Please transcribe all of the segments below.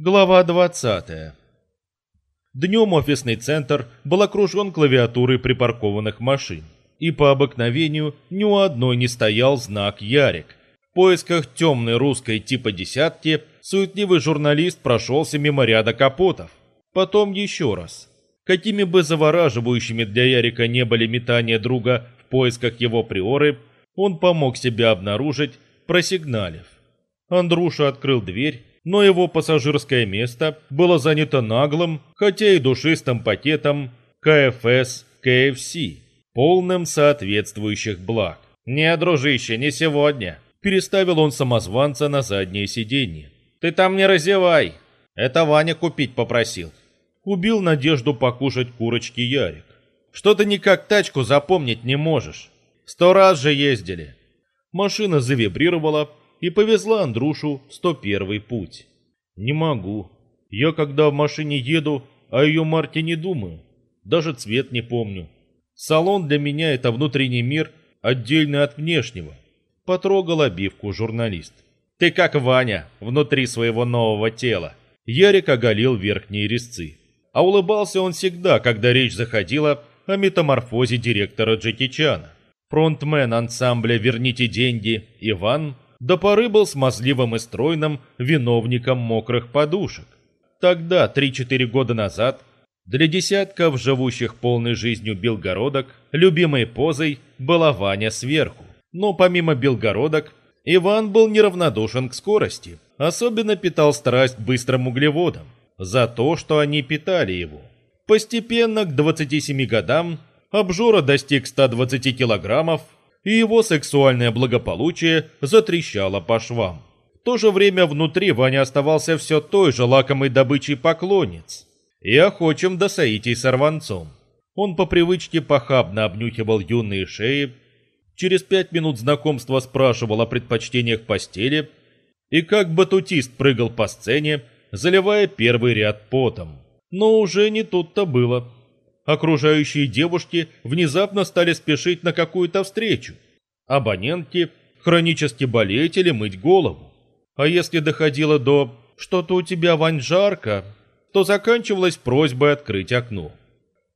Глава 20. Днем офисный центр был окружен клавиатурой припаркованных машин, и по обыкновению ни у одной не стоял знак «Ярик». В поисках темной русской типа десятки суетливый журналист прошелся мимо ряда капотов. Потом еще раз. Какими бы завораживающими для Ярика не были метания друга в поисках его приоры, он помог себя обнаружить, просигналив. Андруша открыл дверь, но его пассажирское место было занято наглым, хотя и душистым пакетом КФС КФС, полным соответствующих благ. «Не, дружище, не сегодня», – переставил он самозванца на заднее сиденье. «Ты там не разевай, это Ваня купить попросил». Убил надежду покушать курочки Ярик. «Что ты никак тачку запомнить не можешь? Сто раз же ездили». Машина завибрировала, и повезла Андрушу в 101 путь. Не могу. Я когда в машине еду, о ее марке не думаю. Даже цвет не помню. Салон для меня это внутренний мир, отдельный от внешнего. Потрогал обивку журналист. Ты как Ваня, внутри своего нового тела. Ярик оголил верхние резцы. А улыбался он всегда, когда речь заходила о метаморфозе директора Джеки Чана. Фронтмен ансамбля «Верните деньги» Иван до поры был смазливым и стройным виновником мокрых подушек. Тогда, 3-4 года назад, для десятков живущих полной жизнью белгородок любимой позой была Ваня сверху. Но помимо белгородок, Иван был неравнодушен к скорости, особенно питал страсть быстрым углеводам, за то, что они питали его. Постепенно к 27 годам обжора достиг 120 килограммов и его сексуальное благополучие затрещало по швам. В то же время внутри Ваня оставался все той же лакомой добычей поклонниц и охочим до соитий сорванцом. Он по привычке похабно обнюхивал юные шеи, через пять минут знакомства спрашивал о предпочтениях постели и как батутист прыгал по сцене, заливая первый ряд потом. Но уже не тут-то было. Окружающие девушки внезапно стали спешить на какую-то встречу. Абонентки хронически болеть или мыть голову. А если доходило до «что-то у тебя, Вань, жарко», то заканчивалась просьбой открыть окно.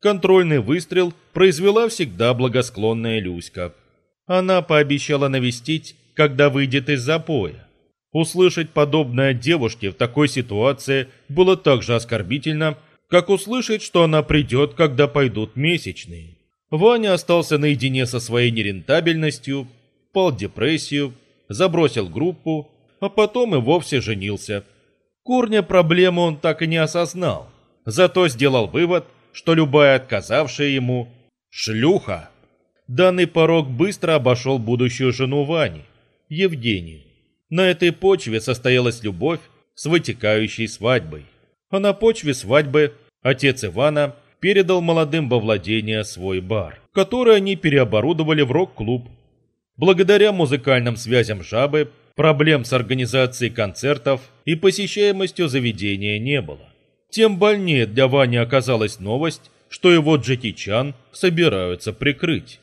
Контрольный выстрел произвела всегда благосклонная Люська. Она пообещала навестить, когда выйдет из запоя. Услышать подобное девушке в такой ситуации было так же оскорбительно, как услышать, что она придет, когда пойдут месячные. Ваня остался наедине со своей нерентабельностью, пал депрессию, забросил группу, а потом и вовсе женился. Корня проблемы он так и не осознал, зато сделал вывод, что любая отказавшая ему – шлюха. Данный порог быстро обошел будущую жену Вани, Евгению. На этой почве состоялась любовь с вытекающей свадьбой. А на почве свадьбы Отец Ивана передал молодым во владение свой бар, который они переоборудовали в рок-клуб. Благодаря музыкальным связям жабы проблем с организацией концертов и посещаемостью заведения не было. Тем больнее для Вани оказалась новость, что его Джеки Чан собираются прикрыть.